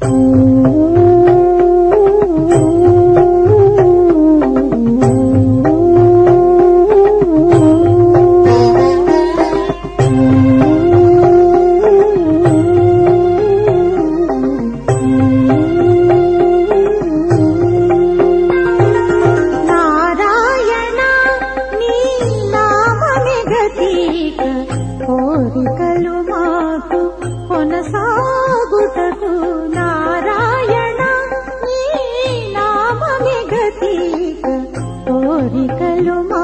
नारायणी नाम गोरिका lo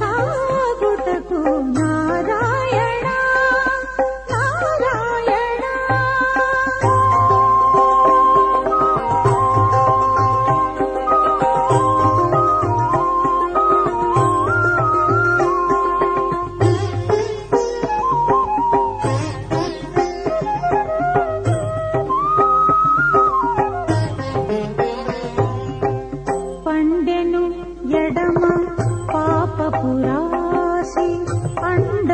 ಸಾರ